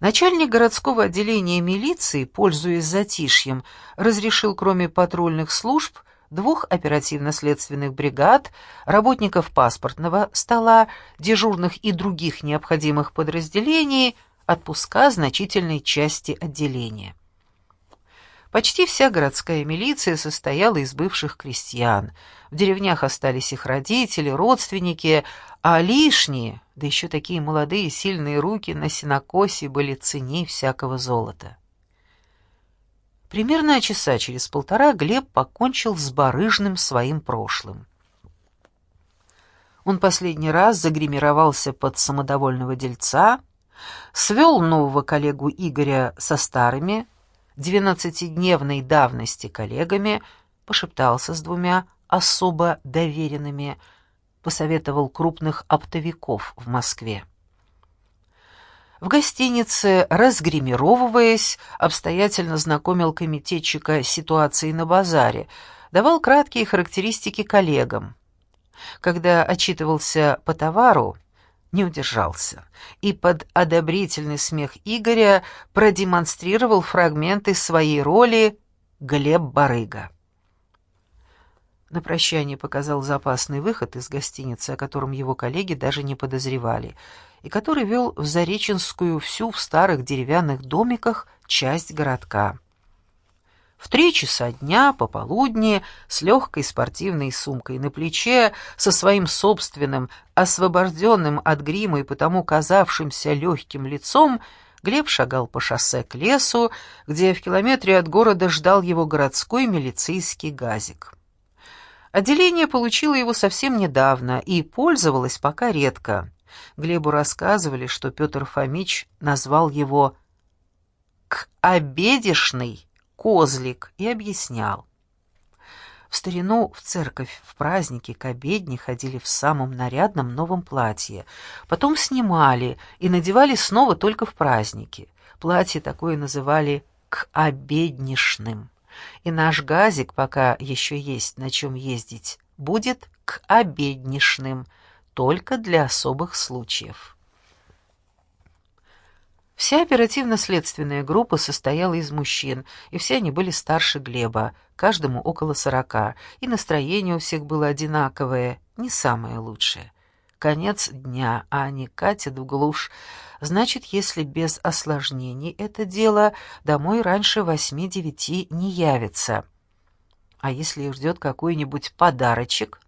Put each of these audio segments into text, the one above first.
Начальник городского отделения милиции, пользуясь затишьем, разрешил кроме патрульных служб двух оперативно-следственных бригад, работников паспортного стола, дежурных и других необходимых подразделений отпуска значительной части отделения. Почти вся городская милиция состояла из бывших крестьян. В деревнях остались их родители, родственники, а лишние, да еще такие молодые сильные руки на сенокосе были ценней всякого золота. Примерно часа через полтора Глеб покончил с барыжным своим прошлым. Он последний раз загримировался под самодовольного дельца, свел нового коллегу Игоря со старыми, двенадцатидневной давности коллегами, пошептался с двумя особо доверенными, посоветовал крупных оптовиков в Москве. В гостинице, разгримировываясь, обстоятельно знакомил комитетчика с ситуацией на базаре, давал краткие характеристики коллегам. Когда отчитывался по товару, не удержался и под одобрительный смех Игоря продемонстрировал фрагменты своей роли Глеб Барыга. На прощание показал запасный выход из гостиницы, о котором его коллеги даже не подозревали, и который вел в Зареченскую всю в старых деревянных домиках часть городка. В три часа дня, пополудни, с легкой спортивной сумкой на плече, со своим собственным, освобожденным от грима и потому казавшимся легким лицом, Глеб шагал по шоссе к лесу, где в километре от города ждал его городской милицейский газик. Отделение получило его совсем недавно и пользовалось пока редко. Глебу рассказывали, что Петр Фомич назвал его «к обедешный» козлик и объяснял. В старину в церковь в праздники к обедне ходили в самом нарядном новом платье, потом снимали и надевали снова только в праздники. Платье такое называли «к обеднишным». И наш газик, пока еще есть на чем ездить, будет к обеднишным, только для особых случаев. Вся оперативно-следственная группа состояла из мужчин, и все они были старше Глеба, каждому около сорока, и настроение у всех было одинаковое, не самое лучшее. Конец дня, а они катят в глушь. Значит, если без осложнений это дело, домой раньше восьми-девяти не явится. А если ждет какой-нибудь подарочек?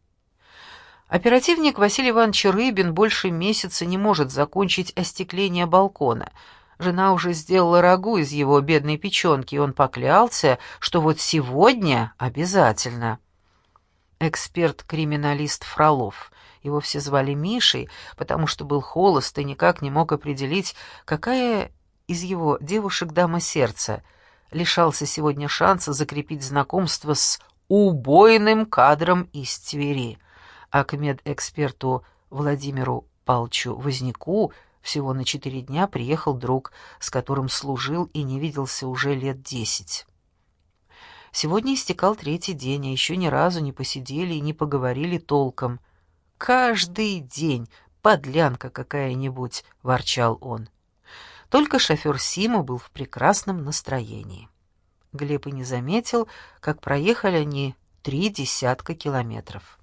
Оперативник Василий Иванович Рыбин больше месяца не может закончить остекление балкона. Жена уже сделала рагу из его бедной печенки, и он поклялся, что вот сегодня обязательно. Эксперт-криминалист Фролов. Его все звали Мишей, потому что был холост и никак не мог определить, какая из его девушек дама сердца. Лишался сегодня шанса закрепить знакомство с убойным кадром из Твери а к медэксперту Владимиру Палчу Возняку всего на четыре дня приехал друг, с которым служил и не виделся уже лет десять. Сегодня истекал третий день, а еще ни разу не посидели и не поговорили толком. «Каждый день подлянка какая-нибудь», — ворчал он. Только шофер Сима был в прекрасном настроении. Глеб и не заметил, как проехали они три десятка километров.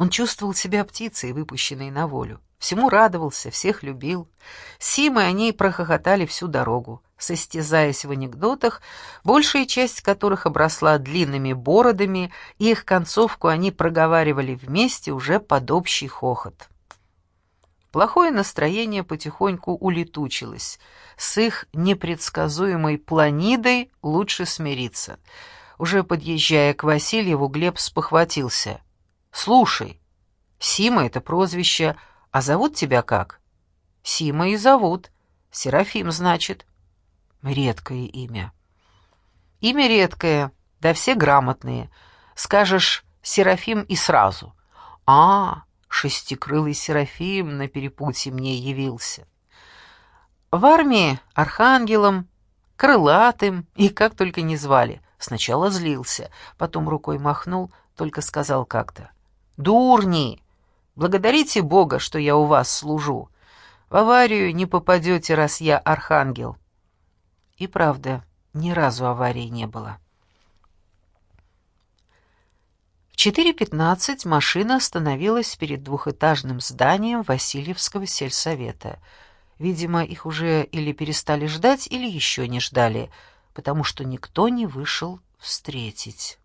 Он чувствовал себя птицей, выпущенной на волю. Всему радовался, всех любил. Симы они прохохотали всю дорогу, состязаясь в анекдотах, большая часть которых обросла длинными бородами, и их концовку они проговаривали вместе уже под общий хохот. Плохое настроение потихоньку улетучилось. С их непредсказуемой планидой лучше смириться. Уже подъезжая к Васильеву, Глеб спохватился — «Слушай, Сима — это прозвище, а зовут тебя как?» «Сима и зовут. Серафим, значит». «Редкое имя». «Имя редкое, да все грамотные. Скажешь «Серафим» и сразу». «А, шестикрылый Серафим на перепутье мне явился». В армии архангелом, крылатым и как только не звали. Сначала злился, потом рукой махнул, только сказал как-то. «Дурни! Благодарите Бога, что я у вас служу. В аварию не попадете, раз я архангел». И правда, ни разу аварии не было. В 4.15 машина остановилась перед двухэтажным зданием Васильевского сельсовета. Видимо, их уже или перестали ждать, или еще не ждали, потому что никто не вышел встретить.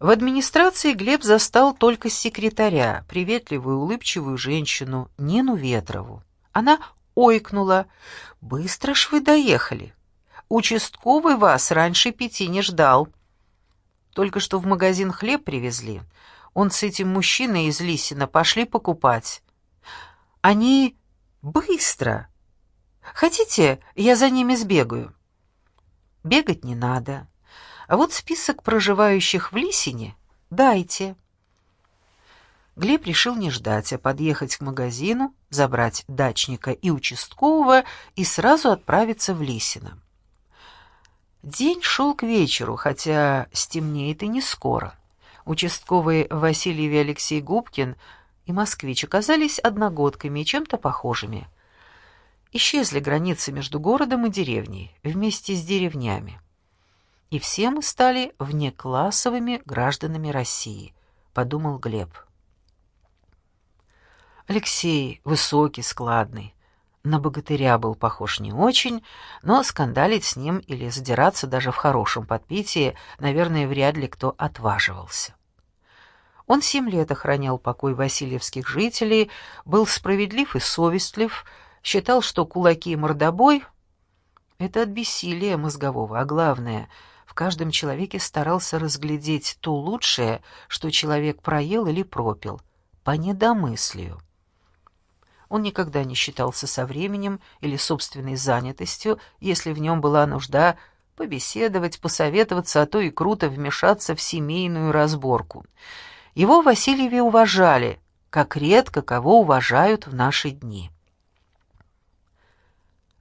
В администрации Глеб застал только секретаря, приветливую улыбчивую женщину Нину Ветрову. Она ойкнула. «Быстро ж вы доехали. Участковый вас раньше пяти не ждал. Только что в магазин хлеб привезли. Он с этим мужчиной из Лисина пошли покупать. Они быстро. Хотите, я за ними сбегаю?» «Бегать не надо. А вот список проживающих в Лисине дайте». Глеб решил не ждать, а подъехать к магазину, забрать дачника и участкового и сразу отправиться в Лисино. День шел к вечеру, хотя стемнеет и не скоро. Участковый Васильев Алексей Губкин и москвич оказались одногодками и чем-то похожими. Исчезли границы между городом и деревней, вместе с деревнями. И все мы стали внеклассовыми гражданами России, подумал Глеб. Алексей высокий, складный. На богатыря был похож не очень, но скандалить с ним или задираться даже в хорошем подпитии, наверное, вряд ли кто отваживался. Он семь лет охранял покой васильевских жителей, был справедлив и совестлив, считал, что кулаки и мордобой — это от бессилия мозгового, а главное — в каждом человеке старался разглядеть то лучшее, что человек проел или пропил, по недомыслию. Он никогда не считался со временем или собственной занятостью, если в нем была нужда побеседовать, посоветоваться, а то и круто вмешаться в семейную разборку. Его Васильеве уважали, как редко кого уважают в наши дни.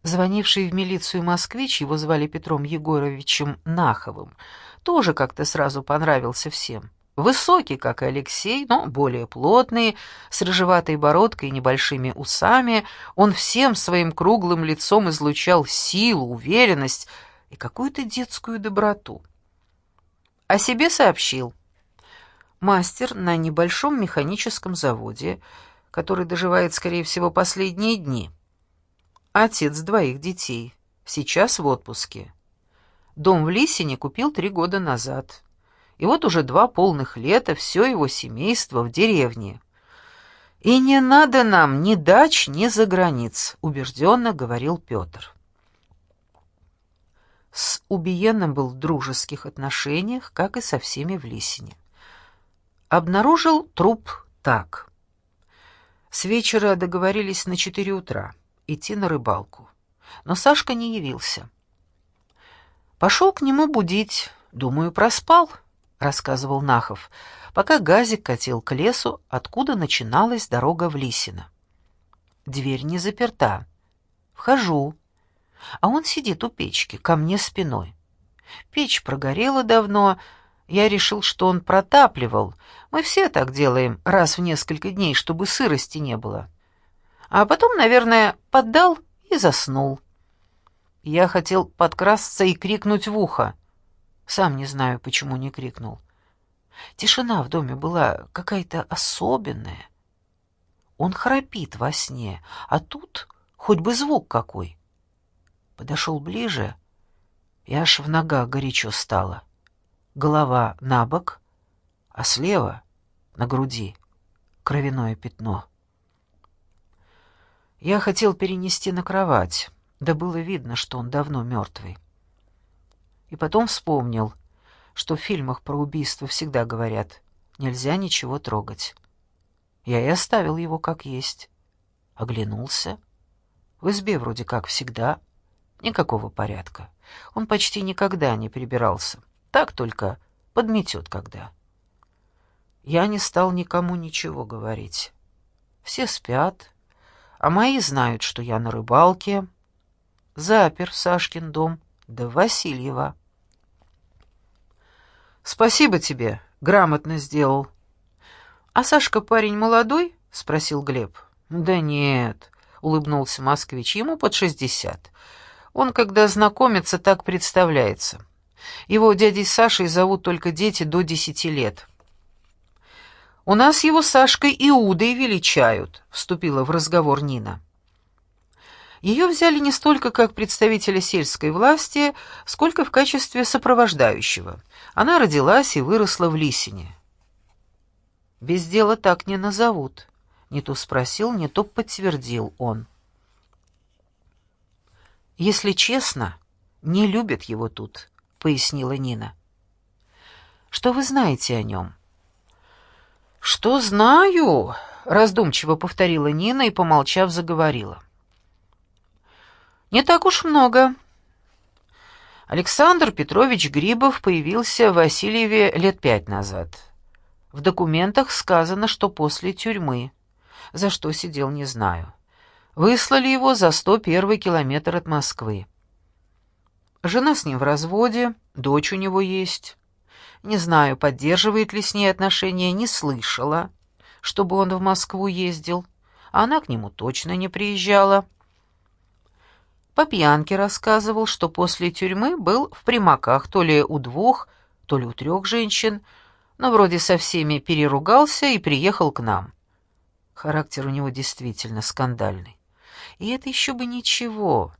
Звонивший в милицию москвич, его звали Петром Егоровичем Наховым, тоже как-то сразу понравился всем. Высокий, как и Алексей, но более плотный, с рыжеватой бородкой и небольшими усами, он всем своим круглым лицом излучал силу, уверенность и какую-то детскую доброту. О себе сообщил. Мастер на небольшом механическом заводе, который доживает, скорее всего, последние дни. Отец двоих детей, сейчас в отпуске. Дом в Лисине купил три года назад. И вот уже два полных лета все его семейство в деревне. «И не надо нам ни дач, ни заграниц», — убежденно говорил Петр. С убиенным был в дружеских отношениях, как и со всеми в Лисине. Обнаружил труп так. С вечера договорились на четыре утра идти на рыбалку, но Сашка не явился. Пошел к нему будить, думаю, проспал. — рассказывал Нахов, пока газик катил к лесу, откуда начиналась дорога в Лисино. Дверь не заперта. Вхожу, а он сидит у печки, ко мне спиной. Печь прогорела давно, я решил, что он протапливал. Мы все так делаем раз в несколько дней, чтобы сырости не было. А потом, наверное, поддал и заснул. Я хотел подкрасться и крикнуть в ухо — сам не знаю, почему не крикнул. Тишина в доме была какая-то особенная. Он храпит во сне, а тут хоть бы звук какой. Подошел ближе, и аж в ногах горячо стало. Голова на бок, а слева, на груди, кровяное пятно. Я хотел перенести на кровать, да было видно, что он давно мертвый. И потом вспомнил, что в фильмах про убийство всегда говорят «нельзя ничего трогать». Я и оставил его как есть. Оглянулся. В избе вроде как всегда. Никакого порядка. Он почти никогда не прибирался. Так только подметет когда. Я не стал никому ничего говорить. Все спят, а мои знают, что я на рыбалке. Запер Сашкин дом да Васильева. «Спасибо тебе, грамотно сделал». «А Сашка парень молодой?» — спросил Глеб. «Да нет», — улыбнулся москвич, — «ему под шестьдесят. Он, когда знакомится, так представляется. Его дядей Сашей зовут только дети до десяти лет». «У нас его Сашкой Иудой величают», — вступила в разговор Нина. Ее взяли не столько как представителя сельской власти, сколько в качестве сопровождающего. Она родилась и выросла в Лисине. «Без дела так не назовут», — не то спросил, не то подтвердил он. «Если честно, не любят его тут», — пояснила Нина. «Что вы знаете о нем?» «Что знаю?» — раздумчиво повторила Нина и, помолчав, заговорила. «Не так уж много. Александр Петрович Грибов появился в Васильеве лет пять назад. В документах сказано, что после тюрьмы. За что сидел, не знаю. Выслали его за 101 километр от Москвы. Жена с ним в разводе, дочь у него есть. Не знаю, поддерживает ли с ней отношения, не слышала, чтобы он в Москву ездил. А она к нему точно не приезжала. По пьянке рассказывал, что после тюрьмы был в примаках то ли у двух, то ли у трех женщин, но вроде со всеми переругался и приехал к нам. Характер у него действительно скандальный. И это еще бы ничего.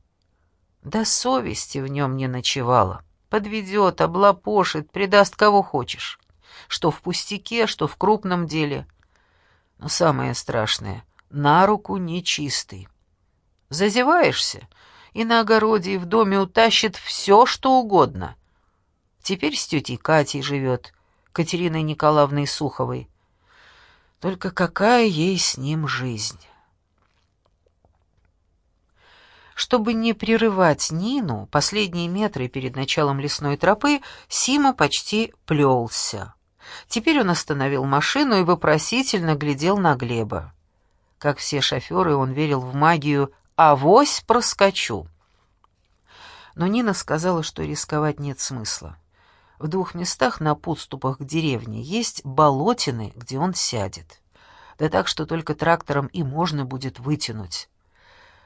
До совести в нем не ночевала. Подведет, облапошит, предаст кого хочешь. Что в пустяке, что в крупном деле. Но самое страшное — на руку нечистый. Зазеваешься, и на огороде, и в доме утащит все, что угодно. Теперь с тетей Катей живет, Катериной Николаевной Суховой. Только какая ей с ним жизнь? Чтобы не прерывать Нину, последние метры перед началом лесной тропы Сима почти плелся. Теперь он остановил машину и вопросительно глядел на Глеба. Как все шоферы, он верил в магию «авось проскочу». Но Нина сказала, что рисковать нет смысла. В двух местах на подступах к деревне есть болотины, где он сядет. Да так, что только трактором и можно будет вытянуть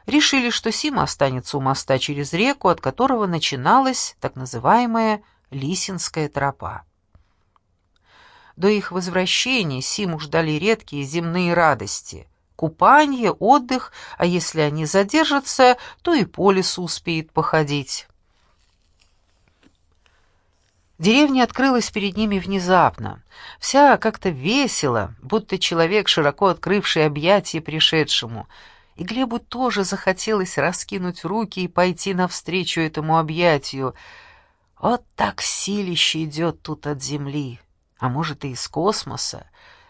решили, что Сима останется у моста через реку, от которого начиналась так называемая Лисинская тропа. До их возвращения Симу ждали редкие земные радости — купание, отдых, а если они задержатся, то и по лесу успеет походить. Деревня открылась перед ними внезапно, вся как-то весело, будто человек, широко открывший объятия пришедшему — и Глебу тоже захотелось раскинуть руки и пойти навстречу этому объятию. Вот так силище идет тут от земли, а может и из космоса.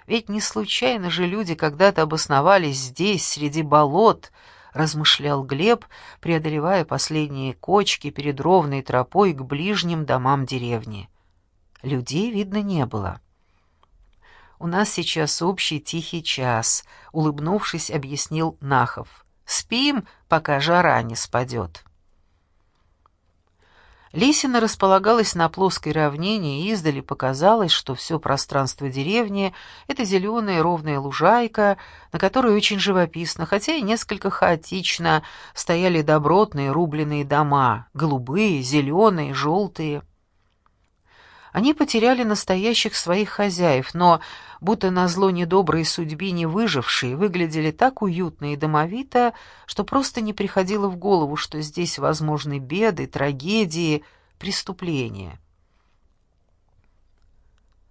Ведь не случайно же люди когда-то обосновались здесь, среди болот, размышлял Глеб, преодолевая последние кочки перед ровной тропой к ближним домам деревни. Людей видно не было. «У нас сейчас общий тихий час», — улыбнувшись, объяснил Нахов. «Спим, пока жара не спадет». Лисина располагалась на плоской равнине, и издали показалось, что все пространство деревни — это зеленая ровная лужайка, на которой очень живописно, хотя и несколько хаотично, стояли добротные рубленые дома, голубые, зеленые, желтые. Они потеряли настоящих своих хозяев, но будто на зло недоброй судьбе не выжившие, выглядели так уютно и домовито, что просто не приходило в голову, что здесь возможны беды, трагедии, преступления.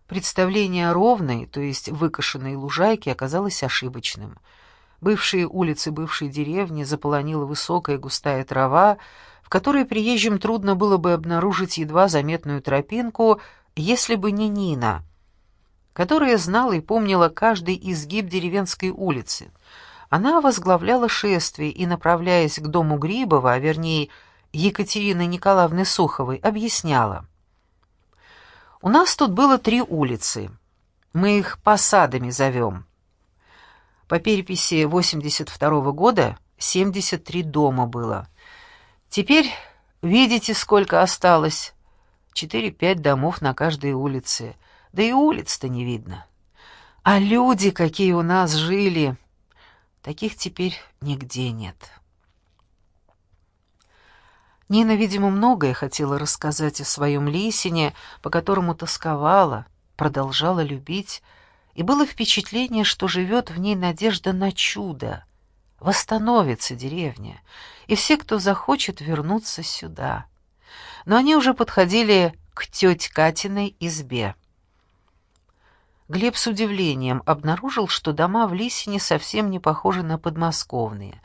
Представление о ровной, то есть выкошенной лужайке, оказалось ошибочным. Бывшие улицы бывшей деревни заполонила высокая густая трава, которой приезжим трудно было бы обнаружить едва заметную тропинку, если бы не Нина — которая знала и помнила каждый изгиб деревенской улицы. Она возглавляла шествие и, направляясь к дому Грибова, а вернее Екатерины Николаевны Суховой, объясняла. «У нас тут было три улицы. Мы их посадами зовем. По переписи 82 -го года 73 дома было. Теперь видите, сколько осталось. Четыре-пять домов на каждой улице да и улиц-то не видно. А люди, какие у нас жили! Таких теперь нигде нет. Нина, видимо, многое хотела рассказать о своем Лисине, по которому тосковала, продолжала любить, и было впечатление, что живет в ней надежда на чудо. Восстановится деревня, и все, кто захочет вернуться сюда. Но они уже подходили к тете Катиной избе. Глеб с удивлением обнаружил, что дома в Лисине совсем не похожи на подмосковные.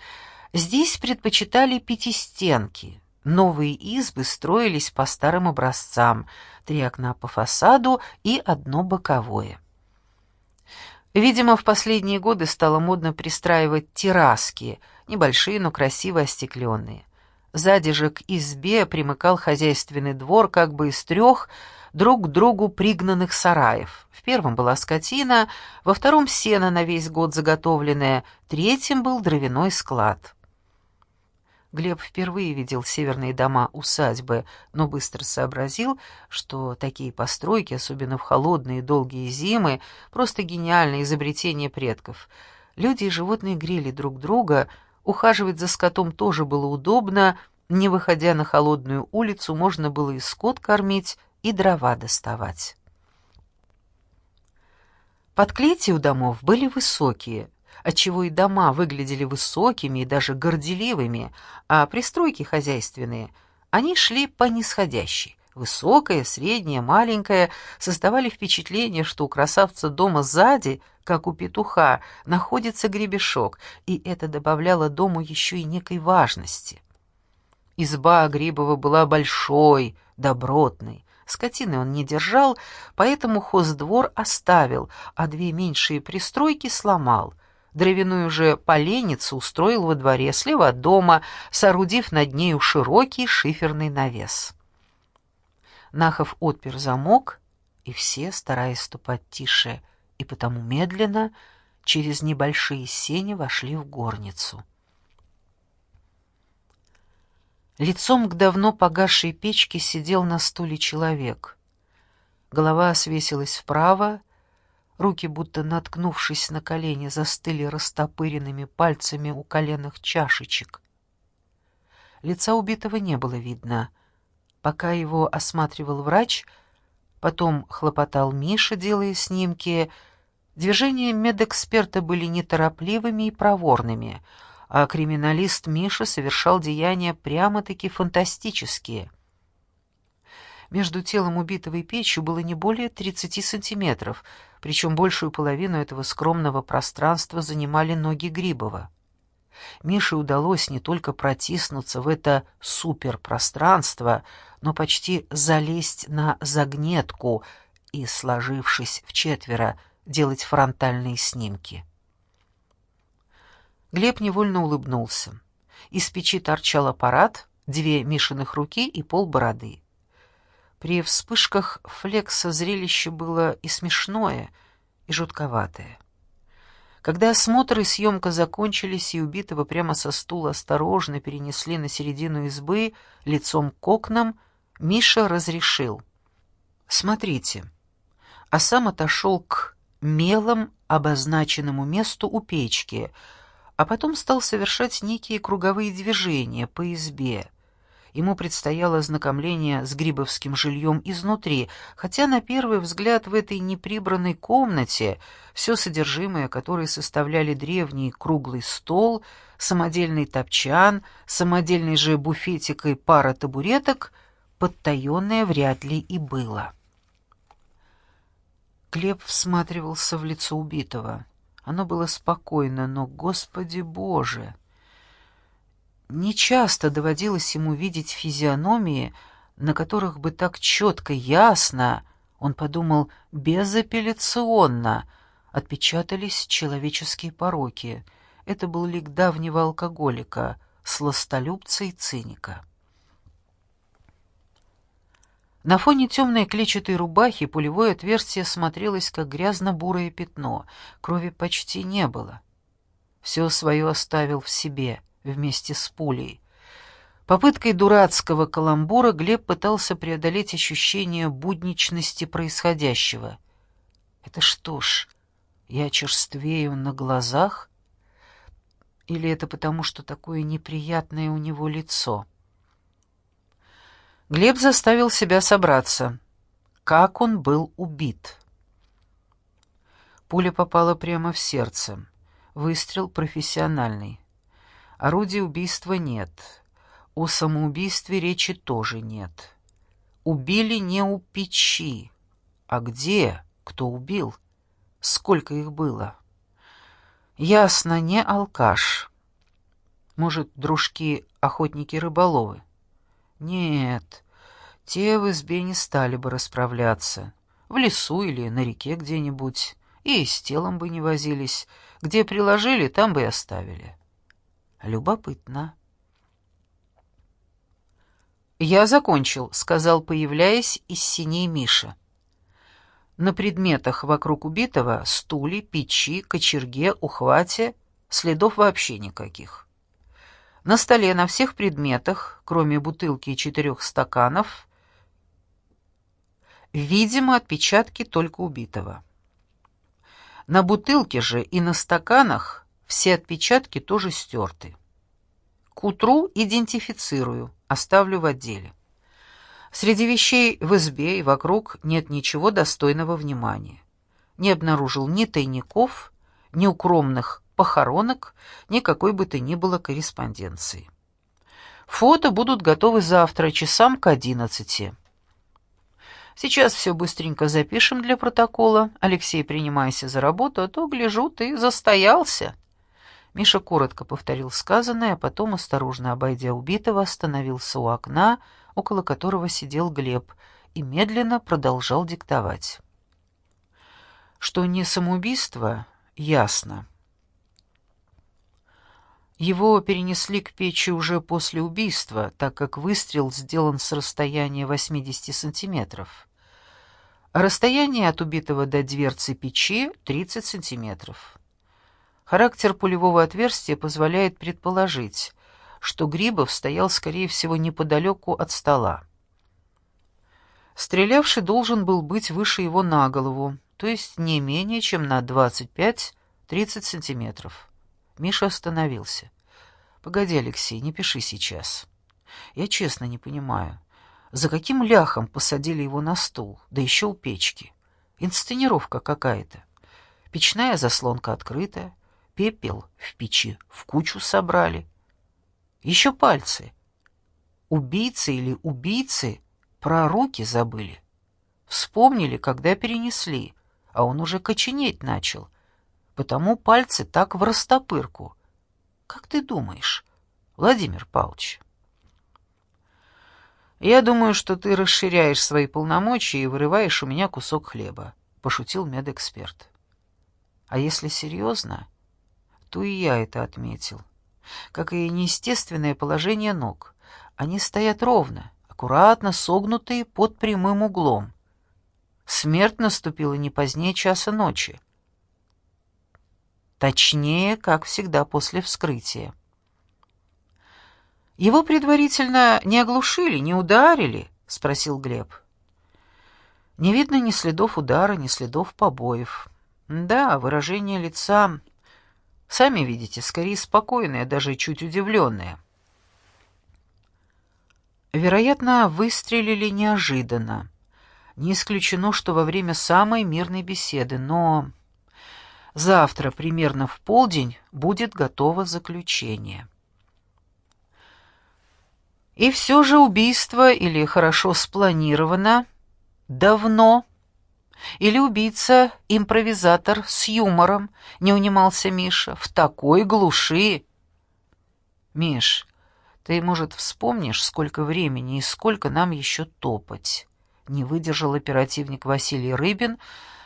Здесь предпочитали пятистенки — Новые избы строились по старым образцам, три окна по фасаду и одно боковое. Видимо, в последние годы стало модно пристраивать терраски, небольшие, но красиво остекленные. Сзади же к избе примыкал хозяйственный двор как бы из трех друг к другу пригнанных сараев. В первом была скотина, во втором — сено на весь год заготовленное, третьим был дровяной склад. Глеб впервые видел северные дома-усадьбы, но быстро сообразил, что такие постройки, особенно в холодные долгие зимы, просто гениальное изобретение предков. Люди и животные грели друг друга, ухаживать за скотом тоже было удобно, не выходя на холодную улицу, можно было и скот кормить, и дрова доставать. Подклети у домов были высокие — отчего и дома выглядели высокими и даже горделивыми, а пристройки хозяйственные, они шли по нисходящей. Высокая, средняя, маленькая создавали впечатление, что у красавца дома сзади, как у петуха, находится гребешок, и это добавляло дому еще и некой важности. Изба Грибова была большой, добротной. Скотины он не держал, поэтому хоздвор оставил, а две меньшие пристройки сломал — Дровяную же поленницу устроил во дворе слева от дома, соорудив над нею широкий шиферный навес. Нахов отпер замок, и все, стараясь ступать тише и потому медленно, через небольшие сени вошли в горницу. Лицом к давно погасшей печке сидел на стуле человек. Голова свесилась вправо, Руки, будто наткнувшись на колени, застыли растопыренными пальцами у коленных чашечек. Лица убитого не было видно. Пока его осматривал врач, потом хлопотал Миша, делая снимки, движения медэксперта были неторопливыми и проворными, а криминалист Миша совершал деяния прямо-таки фантастические. Между телом убитого и печью было не более 30 сантиметров — причем большую половину этого скромного пространства занимали ноги Грибова. Мише удалось не только протиснуться в это суперпространство, но почти залезть на загнетку и, сложившись в четверо, делать фронтальные снимки. Глеб невольно улыбнулся. Из печи торчал аппарат, две Мишиных руки и пол бороды. При вспышках флекса зрелище было и смешное, и жутковатое. Когда осмотр и съемка закончились, и убитого прямо со стула осторожно перенесли на середину избы, лицом к окнам, Миша разрешил. «Смотрите». А сам отошел к мелом обозначенному месту у печки, а потом стал совершать некие круговые движения по избе. Ему предстояло ознакомление с грибовским жильем изнутри, хотя на первый взгляд в этой неприбранной комнате все содержимое, которое составляли древний круглый стол, самодельный топчан, самодельный же буфетик и пара табуреток, подтаенное вряд ли и было. Глеб всматривался в лицо убитого. Оно было спокойно, но, Господи Боже! Нечасто доводилось ему видеть физиономии, на которых бы так четко, ясно, он подумал, безапелляционно, отпечатались человеческие пороки. Это был лик давнего алкоголика, сластолюбца и циника. На фоне темной клетчатой рубахи пулевое отверстие смотрелось, как грязно-бурое пятно. Крови почти не было. Все свое оставил в себе — вместе с пулей. Попыткой дурацкого каламбура Глеб пытался преодолеть ощущение будничности происходящего. Это что ж, я черствею на глазах? Или это потому, что такое неприятное у него лицо? Глеб заставил себя собраться. Как он был убит? Пуля попала прямо в сердце. Выстрел профессиональный. Орудия убийства нет. О самоубийстве речи тоже нет. Убили не у печи. А где? Кто убил? Сколько их было? Ясно, не алкаш. Может, дружки-охотники-рыболовы? Нет, те в избе не стали бы расправляться. В лесу или на реке где-нибудь. И с телом бы не возились. Где приложили, там бы и оставили. Любопытно. «Я закончил», — сказал, появляясь из синей Миша. На предметах вокруг убитого — стуле, печи, кочерге, ухвате — следов вообще никаких. На столе на всех предметах, кроме бутылки и четырех стаканов, видимо, отпечатки только убитого. На бутылке же и на стаканах все отпечатки тоже стерты. К утру идентифицирую, оставлю в отделе. Среди вещей в избе и вокруг нет ничего достойного внимания. Не обнаружил ни тайников, ни укромных похоронок, ни какой бы то ни было корреспонденции. Фото будут готовы завтра, часам к одиннадцати. Сейчас все быстренько запишем для протокола. Алексей, принимайся за работу, а то, гляжу, ты застоялся. Миша коротко повторил сказанное, а потом, осторожно обойдя убитого, остановился у окна, около которого сидел Глеб, и медленно продолжал диктовать. Что не самоубийство, ясно. Его перенесли к печи уже после убийства, так как выстрел сделан с расстояния 80 сантиметров. Расстояние от убитого до дверцы печи — 30 сантиметров. Характер пулевого отверстия позволяет предположить, что Грибов стоял, скорее всего, неподалеку от стола. Стрелявший должен был быть выше его на голову, то есть не менее чем на 25-30 сантиметров. Миша остановился. «Погоди, Алексей, не пиши сейчас. Я честно не понимаю, за каким ляхом посадили его на стул, да еще у печки? Инсценировка какая-то. Печная заслонка открытая, пепел в печи в кучу собрали». Еще пальцы. Убийцы или убийцы про руки забыли. Вспомнили, когда перенесли, а он уже коченеть начал. Потому пальцы так в растопырку. Как ты думаешь, Владимир Павлович? «Я думаю, что ты расширяешь свои полномочия и вырываешь у меня кусок хлеба», — пошутил медэксперт. «А если серьезно, то и я это отметил как и неестественное положение ног. Они стоят ровно, аккуратно согнутые под прямым углом. Смерть наступила не позднее часа ночи. Точнее, как всегда после вскрытия. «Его предварительно не оглушили, не ударили?» — спросил Глеб. «Не видно ни следов удара, ни следов побоев. Да, выражение лица Сами видите, скорее спокойная, даже чуть удивленная. Вероятно, выстрелили неожиданно. Не исключено, что во время самой мирной беседы, но завтра примерно в полдень будет готово заключение. И все же убийство или хорошо спланировано давно или убийца-импровизатор с юмором, не унимался Миша, в такой глуши. Миш, ты, может, вспомнишь, сколько времени и сколько нам еще топать? Не выдержал оперативник Василий Рыбин,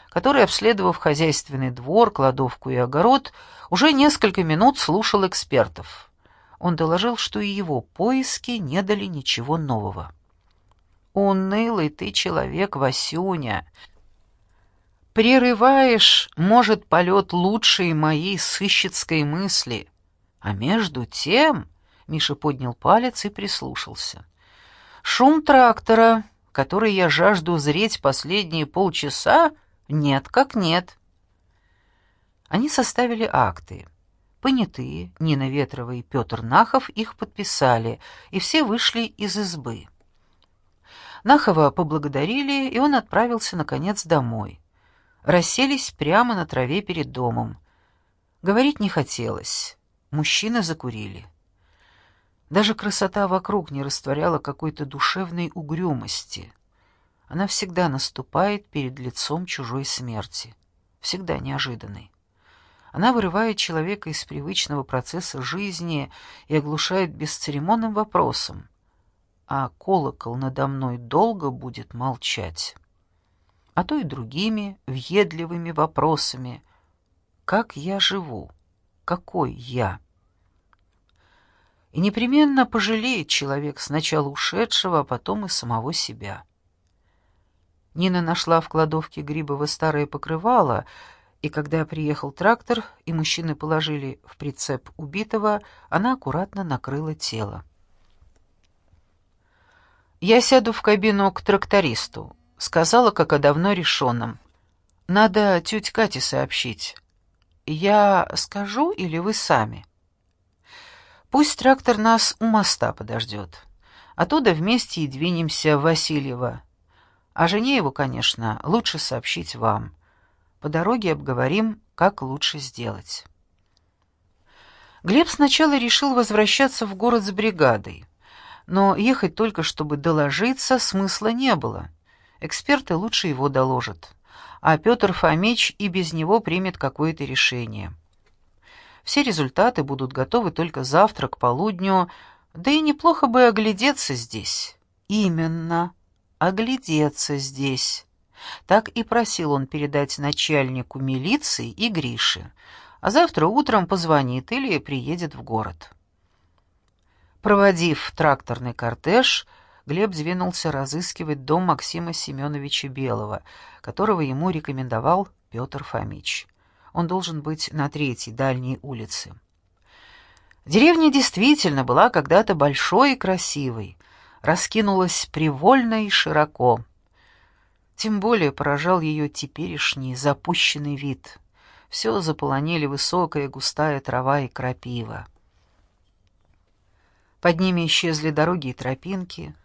который, обследовав хозяйственный двор, кладовку и огород, уже несколько минут слушал экспертов. Он доложил, что и его поиски не дали ничего нового. «Унылый ты человек, Васюня!» Прерываешь, может, полет лучшей моей сыщицкой мысли. А между тем... Миша поднял палец и прислушался. Шум трактора, который я жажду зреть последние полчаса, нет как нет. Они составили акты. Понятые Нина Ветрова и Петр Нахов их подписали, и все вышли из избы. Нахова поблагодарили, и он отправился, наконец, домой. Расселись прямо на траве перед домом. Говорить не хотелось. Мужчины закурили. Даже красота вокруг не растворяла какой-то душевной угрюмости. Она всегда наступает перед лицом чужой смерти, всегда неожиданной. Она вырывает человека из привычного процесса жизни и оглушает бесцеремонным вопросом. А колокол надо мной долго будет молчать. А то и другими въедливыми вопросами. Как я живу? Какой я? И непременно пожалеет человек сначала ушедшего, а потом и самого себя. Нина нашла в кладовке Грибова старое покрывало, и когда приехал трактор, и мужчины положили в прицеп убитого, она аккуратно накрыла тело. «Я сяду в кабину к трактористу», — сказала, как о давно решенном. «Надо тетя Кате сообщить. Я скажу или вы сами?» «Пусть трактор нас у моста подождет. Оттуда вместе и двинемся в Васильево. А жене его, конечно, лучше сообщить вам. По дороге обговорим, как лучше сделать. Глеб сначала решил возвращаться в город с бригадой, но ехать только, чтобы доложиться, смысла не было. Эксперты лучше его доложат, а Петр Фомич и без него примет какое-то решение. Все результаты будут готовы только завтра к полудню, да и неплохо бы оглядеться здесь. Именно оглядеться здесь. Так и просил он передать начальнику милиции и Грише, а завтра утром позвонит или приедет в город. Проводив тракторный кортеж, Глеб двинулся разыскивать дом Максима Семеновича Белого, которого ему рекомендовал Петр Фомич. Он должен быть на третьей дальней улице. Деревня действительно была когда-то большой и красивой, раскинулась привольно и широко. Тем более поражал ее теперешний запущенный вид. Все заполонили высокая густая трава и крапива. Под ними исчезли дороги и тропинки,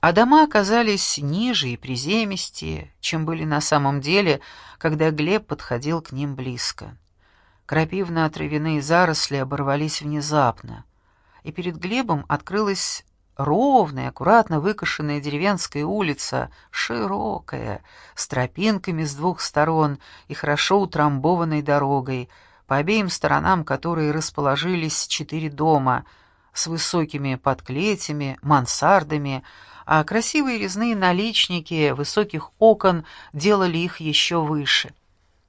а дома оказались ниже и приземистее, чем были на самом деле, когда Глеб подходил к ним близко. Крапивно-травяные заросли оборвались внезапно, и перед Глебом открылась Ровная, аккуратно выкошенная деревенская улица, широкая, с тропинками с двух сторон и хорошо утрамбованной дорогой, по обеим сторонам которой расположились четыре дома с высокими подклетями, мансардами, а красивые резные наличники высоких окон делали их еще выше.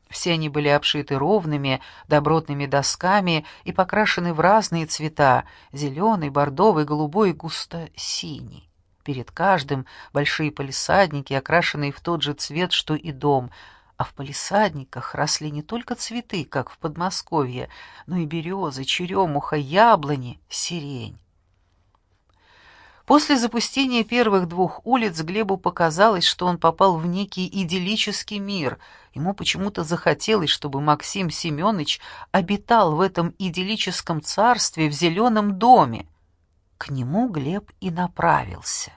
Все они были обшиты ровными, добротными досками и покрашены в разные цвета — зеленый, бордовый, голубой и густо-синий. Перед каждым большие палисадники, окрашенные в тот же цвет, что и дом, а в палисадниках росли не только цветы, как в Подмосковье, но и березы, черемуха, яблони, сирень. После запустения первых двух улиц Глебу показалось, что он попал в некий идиллический мир. Ему почему-то захотелось, чтобы Максим Семенович обитал в этом идиллическом царстве в зеленом доме. К нему Глеб и направился.